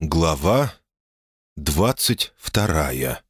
Глава двадцать вторая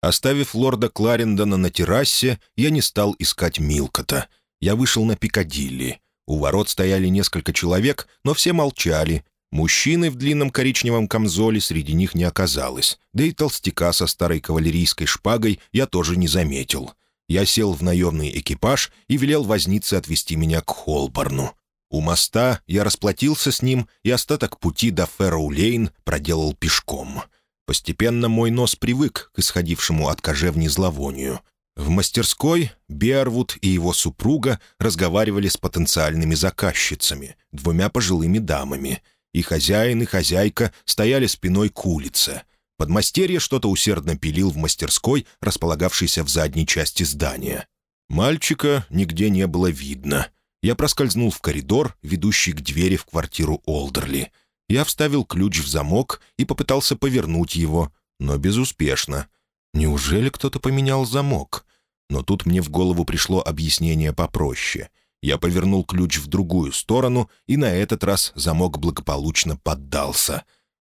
Оставив лорда Кларендона на террасе, я не стал искать Милкота. Я вышел на Пикадилли. У ворот стояли несколько человек, но все молчали. Мужчины в длинном коричневом камзоле среди них не оказалось, да и толстяка со старой кавалерийской шпагой я тоже не заметил. Я сел в наемный экипаж и велел вознице отвезти меня к Холборну. У моста я расплатился с ним, и остаток пути до Фэрроу-Лейн проделал пешком. Постепенно мой нос привык к исходившему от кожевни зловонию. В мастерской Бервуд и его супруга разговаривали с потенциальными заказчицами, двумя пожилыми дамами. И хозяин, и хозяйка стояли спиной к улице. Подмастерье что-то усердно пилил в мастерской, располагавшейся в задней части здания. Мальчика нигде не было видно — я проскользнул в коридор, ведущий к двери в квартиру Олдерли. Я вставил ключ в замок и попытался повернуть его, но безуспешно. Неужели кто-то поменял замок? Но тут мне в голову пришло объяснение попроще. Я повернул ключ в другую сторону, и на этот раз замок благополучно поддался.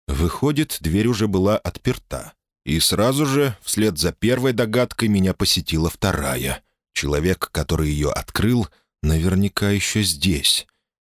Выходит, дверь уже была отперта. И сразу же, вслед за первой догадкой, меня посетила вторая. Человек, который ее открыл, Наверняка еще здесь.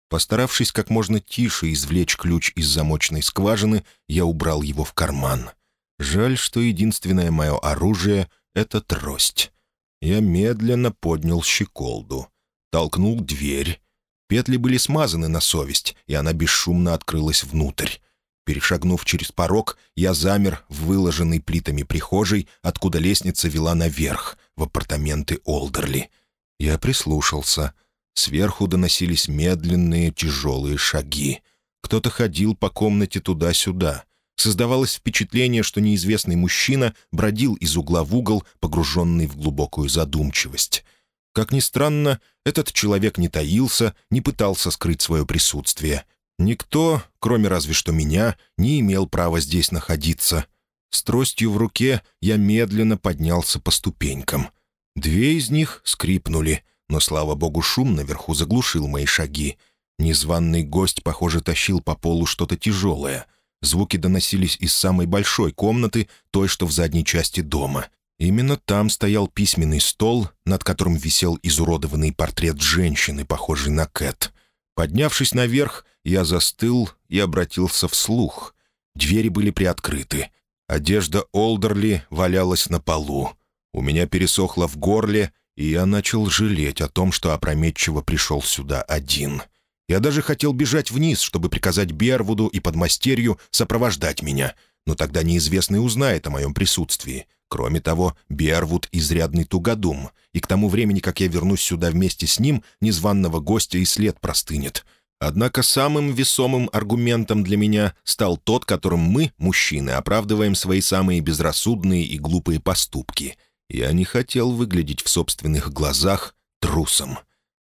Постаравшись как можно тише извлечь ключ из замочной скважины, я убрал его в карман. Жаль, что единственное мое оружие — это трость. Я медленно поднял щеколду. Толкнул дверь. Петли были смазаны на совесть, и она бесшумно открылась внутрь. Перешагнув через порог, я замер в выложенной плитами прихожей, откуда лестница вела наверх, в апартаменты Олдерли — я прислушался. Сверху доносились медленные тяжелые шаги. Кто-то ходил по комнате туда-сюда. Создавалось впечатление, что неизвестный мужчина бродил из угла в угол, погруженный в глубокую задумчивость. Как ни странно, этот человек не таился, не пытался скрыть свое присутствие. Никто, кроме разве что меня, не имел права здесь находиться. С тростью в руке я медленно поднялся по ступенькам. Две из них скрипнули, но, слава богу, шум наверху заглушил мои шаги. Незваный гость, похоже, тащил по полу что-то тяжелое. Звуки доносились из самой большой комнаты, той, что в задней части дома. Именно там стоял письменный стол, над которым висел изуродованный портрет женщины, похожий на Кэт. Поднявшись наверх, я застыл и обратился вслух. Двери были приоткрыты. Одежда Олдерли валялась на полу. У меня пересохло в горле, и я начал жалеть о том, что опрометчиво пришел сюда один. Я даже хотел бежать вниз, чтобы приказать Бервуду и подмастерью сопровождать меня, но тогда неизвестный узнает о моем присутствии. Кроме того, Бервуд — изрядный тугодум, и к тому времени, как я вернусь сюда вместе с ним, незваного гостя и след простынет. Однако самым весомым аргументом для меня стал тот, которым мы, мужчины, оправдываем свои самые безрассудные и глупые поступки — я не хотел выглядеть в собственных глазах трусом.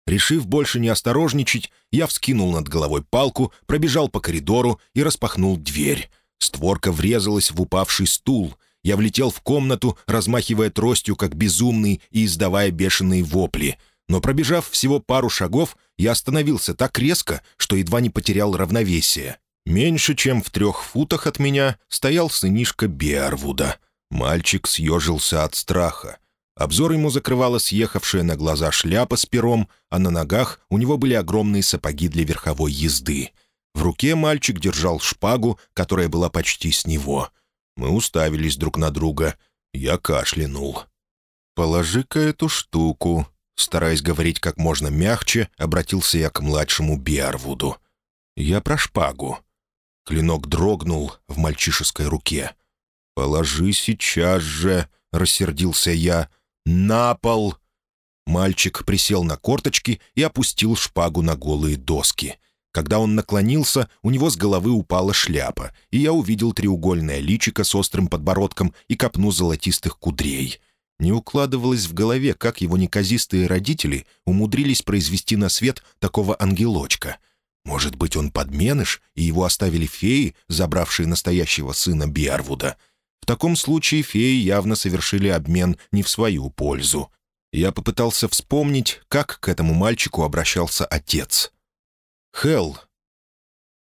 Решив больше не осторожничать, я вскинул над головой палку, пробежал по коридору и распахнул дверь. Створка врезалась в упавший стул. Я влетел в комнату, размахивая тростью, как безумный, и издавая бешеные вопли. Но пробежав всего пару шагов, я остановился так резко, что едва не потерял равновесие. Меньше чем в трех футах от меня стоял сынишка Бервуда — Мальчик съежился от страха. Обзор ему закрывала съехавшая на глаза шляпа с пером, а на ногах у него были огромные сапоги для верховой езды. В руке мальчик держал шпагу, которая была почти с него. Мы уставились друг на друга. Я кашлянул. «Положи-ка эту штуку», — стараясь говорить как можно мягче, обратился я к младшему Биарвуду. «Я про шпагу». Клинок дрогнул в мальчишеской руке. «Положи сейчас же», — рассердился я, — «на пол». Мальчик присел на корточки и опустил шпагу на голые доски. Когда он наклонился, у него с головы упала шляпа, и я увидел треугольное личико с острым подбородком и копну золотистых кудрей. Не укладывалось в голове, как его неказистые родители умудрились произвести на свет такого ангелочка. Может быть, он подменыш, и его оставили феи, забравшие настоящего сына Биарвуда — в таком случае феи явно совершили обмен не в свою пользу. Я попытался вспомнить, как к этому мальчику обращался отец. «Хелл».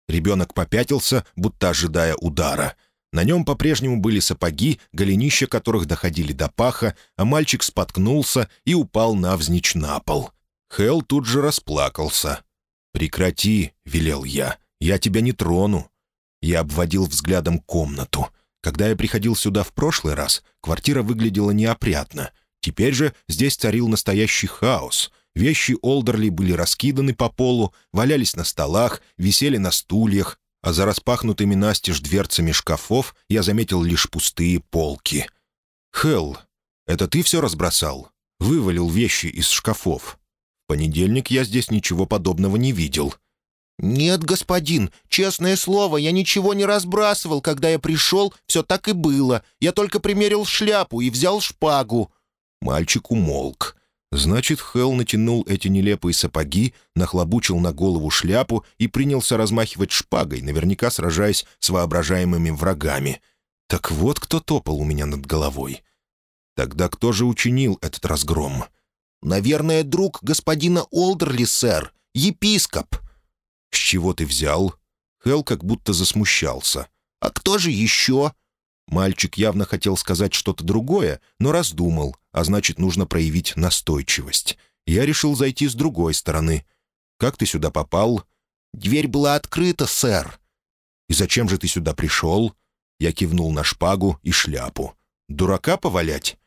Ребенок попятился, будто ожидая удара. На нем по-прежнему были сапоги, голенища которых доходили до паха, а мальчик споткнулся и упал навзничь на пол. Хелл тут же расплакался. «Прекрати», — велел я, — «я тебя не трону». Я обводил взглядом комнату. Когда я приходил сюда в прошлый раз, квартира выглядела неопрятно. Теперь же здесь царил настоящий хаос. Вещи Олдерли были раскиданы по полу, валялись на столах, висели на стульях, а за распахнутыми настежь дверцами шкафов я заметил лишь пустые полки. «Хелл, это ты все разбросал? Вывалил вещи из шкафов?» В понедельник я здесь ничего подобного не видел. «Нет, господин, честное слово, я ничего не разбрасывал. Когда я пришел, все так и было. Я только примерил шляпу и взял шпагу». Мальчик умолк. Значит, Хелл натянул эти нелепые сапоги, нахлобучил на голову шляпу и принялся размахивать шпагой, наверняка сражаясь с воображаемыми врагами. Так вот кто топал у меня над головой. Тогда кто же учинил этот разгром? «Наверное, друг господина Олдерли, сэр, епископ». «С чего ты взял?» Хелл как будто засмущался. «А кто же еще?» Мальчик явно хотел сказать что-то другое, но раздумал, а значит, нужно проявить настойчивость. Я решил зайти с другой стороны. «Как ты сюда попал?» «Дверь была открыта, сэр». «И зачем же ты сюда пришел?» Я кивнул на шпагу и шляпу. «Дурака повалять?»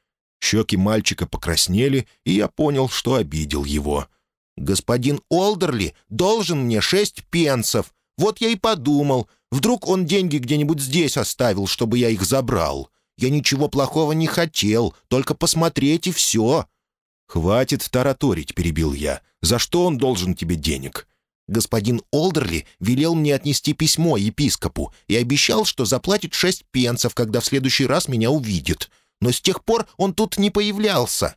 Щеки мальчика покраснели, и я понял, что обидел его. «Господин Олдерли должен мне шесть пенсов. Вот я и подумал, вдруг он деньги где-нибудь здесь оставил, чтобы я их забрал. Я ничего плохого не хотел, только посмотреть и все». «Хватит тараторить», — перебил я. «За что он должен тебе денег?» Господин Олдерли велел мне отнести письмо епископу и обещал, что заплатит шесть пенсов, когда в следующий раз меня увидит. Но с тех пор он тут не появлялся.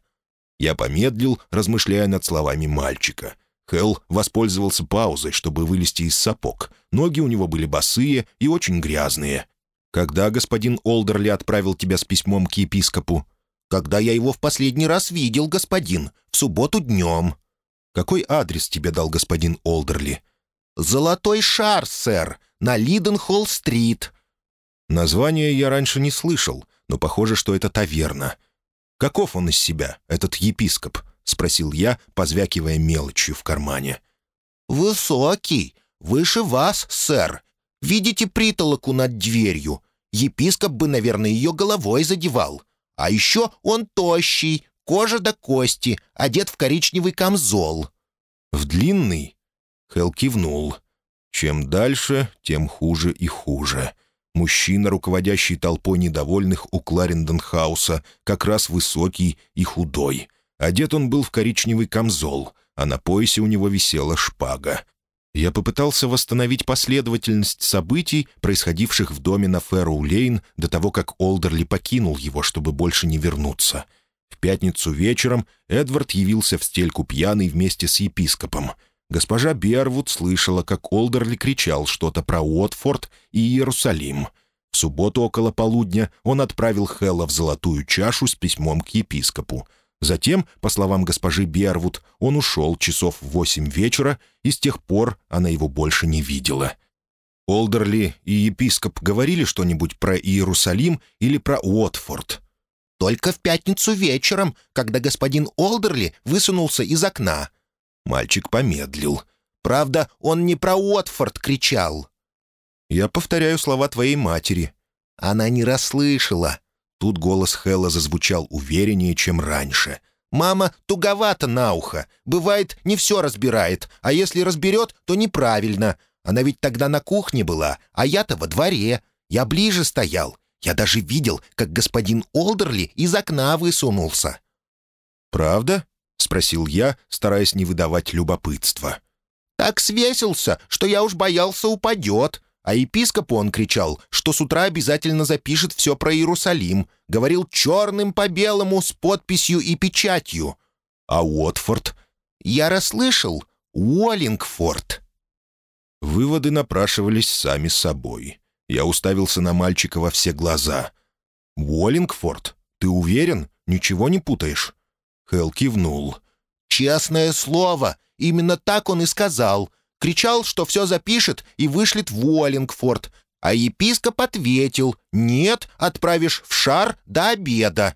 Я помедлил, размышляя над словами мальчика. Хелл воспользовался паузой, чтобы вылезти из сапог. Ноги у него были босые и очень грязные. «Когда господин Олдерли отправил тебя с письмом к епископу?» «Когда я его в последний раз видел, господин. В субботу днем». «Какой адрес тебе дал господин Олдерли?» «Золотой шар, сэр, на Лиденхолл-стрит». Название я раньше не слышал, но похоже, что это таверна. Каков он из себя, этот епископ?» — спросил я, позвякивая мелочью в кармане. «Высокий, выше вас, сэр. Видите притолоку над дверью? Епископ бы, наверное, ее головой задевал. А еще он тощий, кожа до кости, одет в коричневый камзол». «В длинный?» Хелл кивнул. «Чем дальше, тем хуже и хуже. Мужчина, руководящий толпой недовольных у Кларенденхауса, как раз высокий и худой. Одет он был в коричневый камзол, а на поясе у него висела шпага. Я попытался восстановить последовательность событий, происходивших в доме на Фэрроу-Лейн до того, как Олдерли покинул его, чтобы больше не вернуться. В пятницу вечером Эдвард явился в стельку пьяный вместе с епископом — Госпожа Бервуд слышала, как Олдерли кричал что-то про Уотфорд и Иерусалим. В субботу около полудня он отправил Хэлла в золотую чашу с письмом к епископу. Затем, по словам госпожи Бервуд, он ушел часов в восемь вечера, и с тех пор она его больше не видела. Олдерли и епископ говорили что-нибудь про Иерусалим или про Уотфорд? «Только в пятницу вечером, когда господин Олдерли высунулся из окна», Мальчик помедлил. «Правда, он не про Уотфорд кричал». «Я повторяю слова твоей матери». Она не расслышала. Тут голос Хэлла зазвучал увереннее, чем раньше. «Мама туговато на ухо. Бывает, не все разбирает, а если разберет, то неправильно. Она ведь тогда на кухне была, а я-то во дворе. Я ближе стоял. Я даже видел, как господин Олдерли из окна высунулся». «Правда?» — спросил я, стараясь не выдавать любопытства. «Так свесился, что я уж боялся упадет. А епископу он кричал, что с утра обязательно запишет все про Иерусалим. Говорил черным по белому с подписью и печатью. А Уотфорд? Я расслышал. Уоллингфорд. Выводы напрашивались сами собой. Я уставился на мальчика во все глаза. «Уоллингфорд? Ты уверен? Ничего не путаешь?» Хелл кивнул. «Честное слово, именно так он и сказал. Кричал, что все запишет и вышлет в Уоллингфорд. А епископ ответил, нет, отправишь в шар до обеда.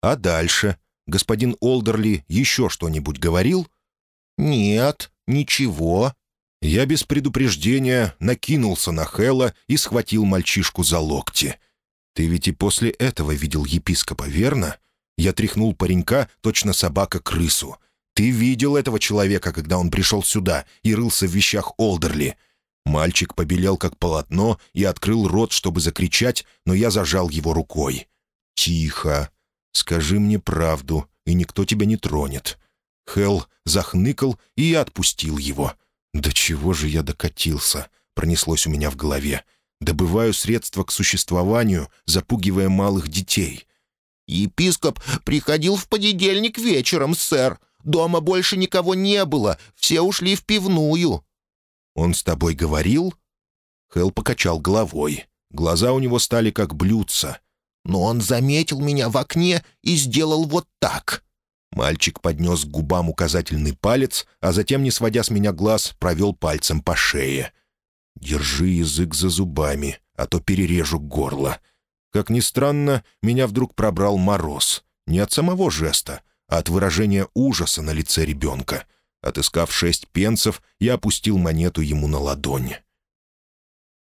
А дальше? Господин Олдерли еще что-нибудь говорил? Нет, ничего. Я без предупреждения накинулся на Хэлла и схватил мальчишку за локти. «Ты ведь и после этого видел епископа, верно?» Я тряхнул паренька, точно собака крысу. «Ты видел этого человека, когда он пришел сюда и рылся в вещах Олдерли?» Мальчик побелел, как полотно, и открыл рот, чтобы закричать, но я зажал его рукой. «Тихо. Скажи мне правду, и никто тебя не тронет». Хелл захныкал, и отпустил его. «До чего же я докатился?» — пронеслось у меня в голове. «Добываю средства к существованию, запугивая малых детей». «Епископ приходил в понедельник вечером, сэр. Дома больше никого не было, все ушли в пивную». «Он с тобой говорил?» Хелл покачал головой. Глаза у него стали как блюдца. «Но он заметил меня в окне и сделал вот так». Мальчик поднес к губам указательный палец, а затем, не сводя с меня глаз, провел пальцем по шее. «Держи язык за зубами, а то перережу горло». Как ни странно, меня вдруг пробрал мороз. Не от самого жеста, а от выражения ужаса на лице ребенка. Отыскав шесть пенсов, я опустил монету ему на ладонь.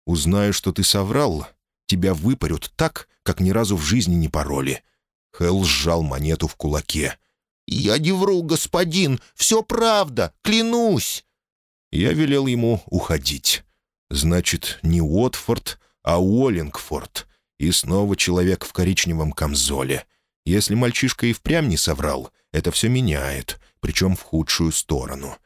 «Узнаю, что ты соврал, тебя выпарют так, как ни разу в жизни не пороли». Хелл сжал монету в кулаке. «Я не вру, господин, все правда, клянусь!» Я велел ему уходить. Значит, не Уотфорд, а Уоллингфорд. И снова человек в коричневом камзоле. Если мальчишка и впрямь не соврал, это все меняет, причем в худшую сторону.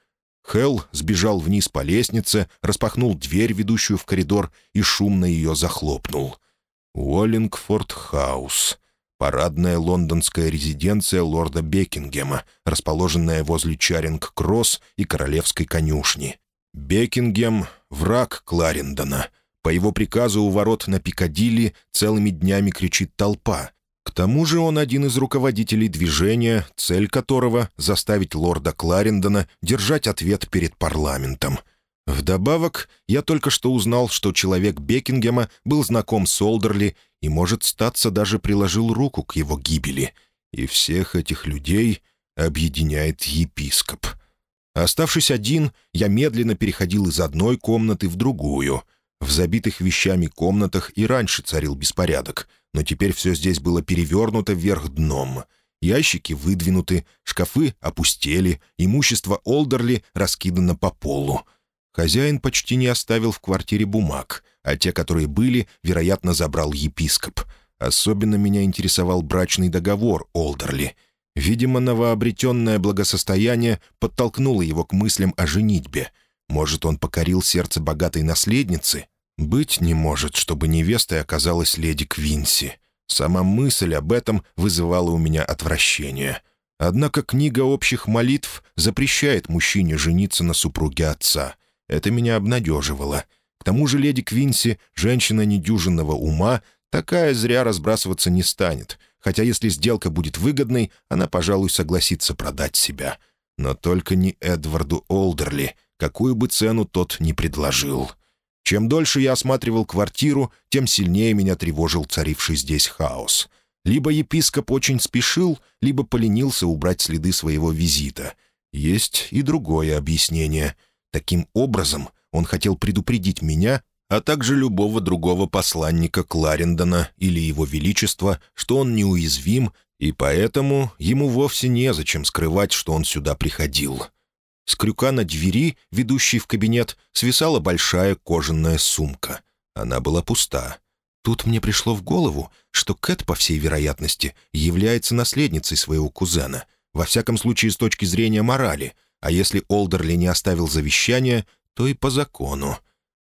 Хелл сбежал вниз по лестнице, распахнул дверь, ведущую в коридор, и шумно ее захлопнул. Уоллингфорд Хаус. Парадная лондонская резиденция лорда Бекингема, расположенная возле Чаринг-Кросс и Королевской конюшни. Бекингем — враг Кларендона. По его приказу у ворот на Пикадилли целыми днями кричит толпа. К тому же он один из руководителей движения, цель которого — заставить лорда Кларендона держать ответ перед парламентом — Вдобавок, я только что узнал, что человек Бекингема был знаком с Олдерли и, может, статься даже приложил руку к его гибели. И всех этих людей объединяет епископ. Оставшись один, я медленно переходил из одной комнаты в другую. В забитых вещами комнатах и раньше царил беспорядок, но теперь все здесь было перевернуто вверх дном. Ящики выдвинуты, шкафы опустели, имущество Олдерли раскидано по полу — Хозяин почти не оставил в квартире бумаг, а те, которые были, вероятно, забрал епископ. Особенно меня интересовал брачный договор Олдерли. Видимо, новообретенное благосостояние подтолкнуло его к мыслям о женитьбе. Может, он покорил сердце богатой наследницы? Быть не может, чтобы невестой оказалась леди Квинси. Сама мысль об этом вызывала у меня отвращение. Однако книга общих молитв запрещает мужчине жениться на супруге отца. Это меня обнадеживало. К тому же леди Квинси, женщина недюжинного ума, такая зря разбрасываться не станет, хотя если сделка будет выгодной, она, пожалуй, согласится продать себя. Но только не Эдварду Олдерли, какую бы цену тот ни предложил. Чем дольше я осматривал квартиру, тем сильнее меня тревожил царивший здесь хаос. Либо епископ очень спешил, либо поленился убрать следы своего визита. Есть и другое объяснение — Таким образом, он хотел предупредить меня, а также любого другого посланника Кларендона или его величества, что он неуязвим, и поэтому ему вовсе незачем скрывать, что он сюда приходил. С крюка на двери, ведущей в кабинет, свисала большая кожаная сумка. Она была пуста. Тут мне пришло в голову, что Кэт, по всей вероятности, является наследницей своего кузена, во всяком случае с точки зрения морали — а если Олдерли не оставил завещание, то и по закону.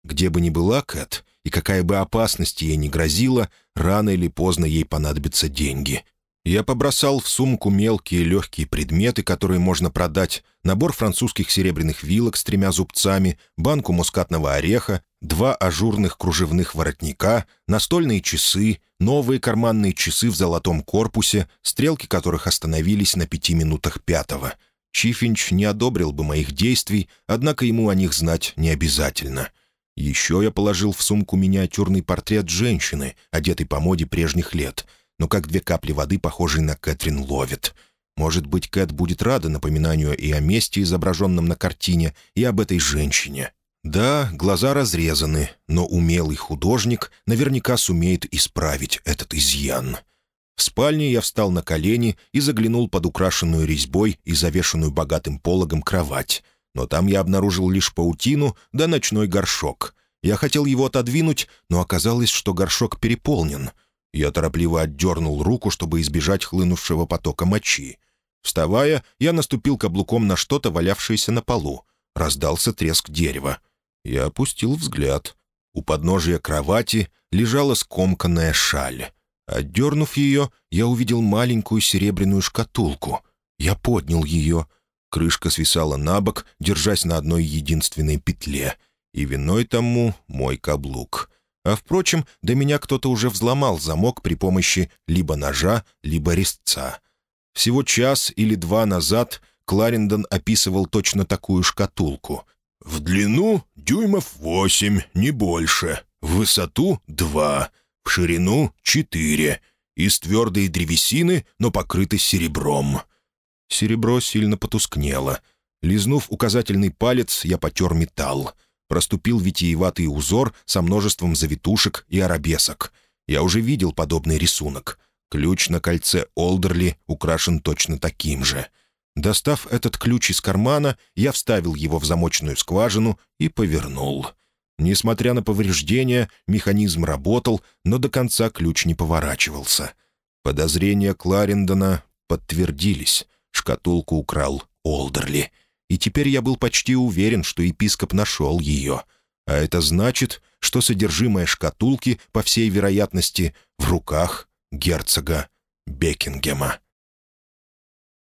Где бы ни была Кэт, и какая бы опасность ей ни грозила, рано или поздно ей понадобятся деньги. Я побросал в сумку мелкие легкие предметы, которые можно продать, набор французских серебряных вилок с тремя зубцами, банку мускатного ореха, два ажурных кружевных воротника, настольные часы, новые карманные часы в золотом корпусе, стрелки которых остановились на пяти минутах пятого — Чифинч не одобрил бы моих действий, однако ему о них знать не обязательно. Еще я положил в сумку миниатюрный портрет женщины, одетой по моде прежних лет, но как две капли воды, похожей на Кэтрин Ловит. Может быть, Кэт будет рада напоминанию и о месте, изображенном на картине, и об этой женщине. Да, глаза разрезаны, но умелый художник наверняка сумеет исправить этот изъян. В спальне я встал на колени и заглянул под украшенную резьбой и завешенную богатым пологом кровать. Но там я обнаружил лишь паутину да ночной горшок. Я хотел его отодвинуть, но оказалось, что горшок переполнен. Я торопливо отдернул руку, чтобы избежать хлынувшего потока мочи. Вставая, я наступил каблуком на что-то, валявшееся на полу. Раздался треск дерева. Я опустил взгляд. У подножия кровати лежала скомканная шаль. Отдернув ее, я увидел маленькую серебряную шкатулку. Я поднял ее. Крышка свисала на бок, держась на одной единственной петле. И виной тому мой каблук. А, впрочем, до меня кто-то уже взломал замок при помощи либо ножа, либо резца. Всего час или два назад Кларендон описывал точно такую шкатулку. В длину дюймов восемь, не больше. В высоту — два в ширину — четыре, из твердой древесины, но покрыты серебром. Серебро сильно потускнело. Лизнув указательный палец, я потер металл. Проступил витиеватый узор со множеством завитушек и арабесок. Я уже видел подобный рисунок. Ключ на кольце Олдерли украшен точно таким же. Достав этот ключ из кармана, я вставил его в замочную скважину и повернул — Несмотря на повреждения, механизм работал, но до конца ключ не поворачивался. Подозрения Кларендона подтвердились. Шкатулку украл Олдерли. И теперь я был почти уверен, что епископ нашел ее. А это значит, что содержимое шкатулки, по всей вероятности, в руках герцога Бекингема.